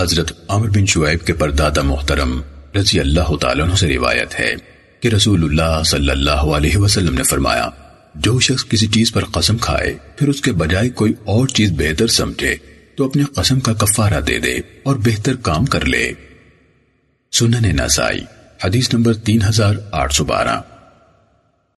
حضرت عمر بن شعیب کے پردادا محترم رضی اللہ تعالیٰ عنہ سے روایت ہے کہ رسول اللہ صلی اللہ علیہ وسلم نے فرمایا، جو شخص کسی چیز پر قسم کھائے، پھر اس کے بجائے کوئی اور چیز بہتر سمجھے، تو اپنی قسم کا کفارہ دے دے اور بہتر کام کر لے۔ سنن نسائی، حدیث نمبر تین ہزار آٹھ سو بارہ۔